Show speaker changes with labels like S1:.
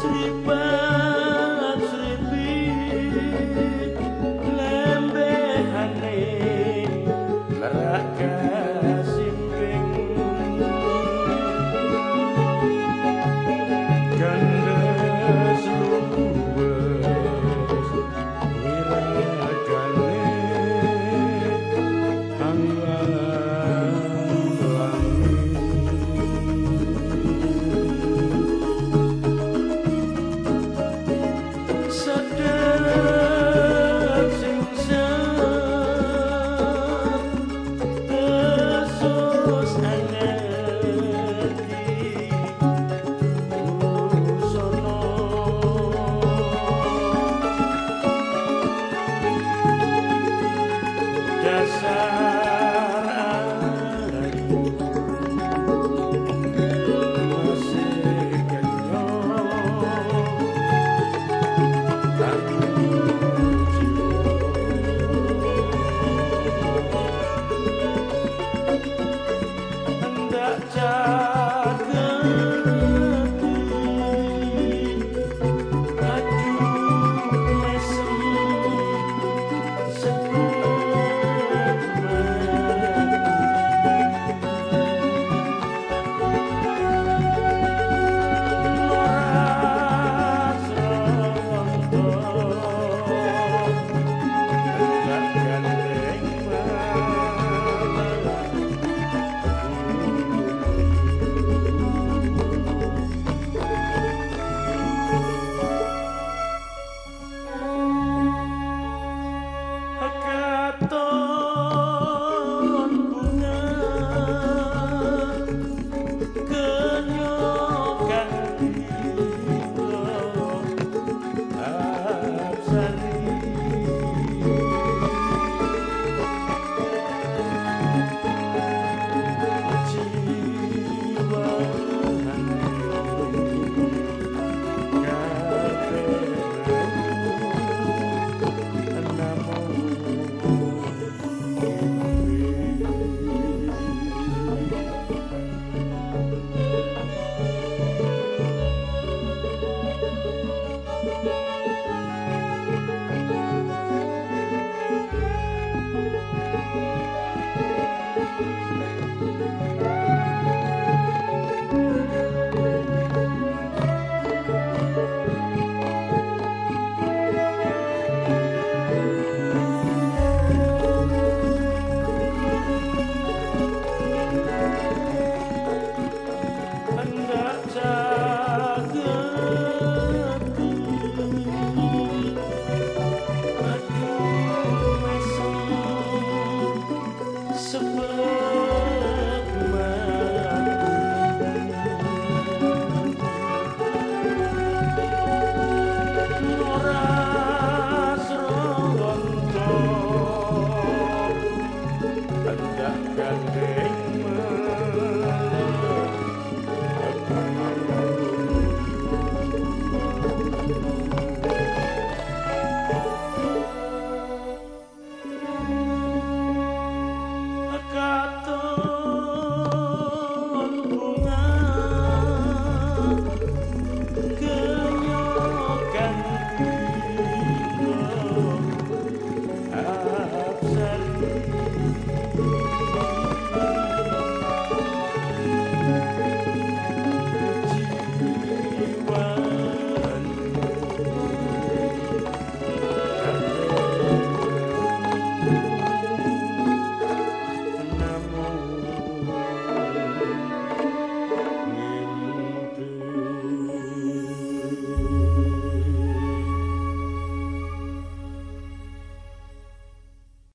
S1: sleep gandeng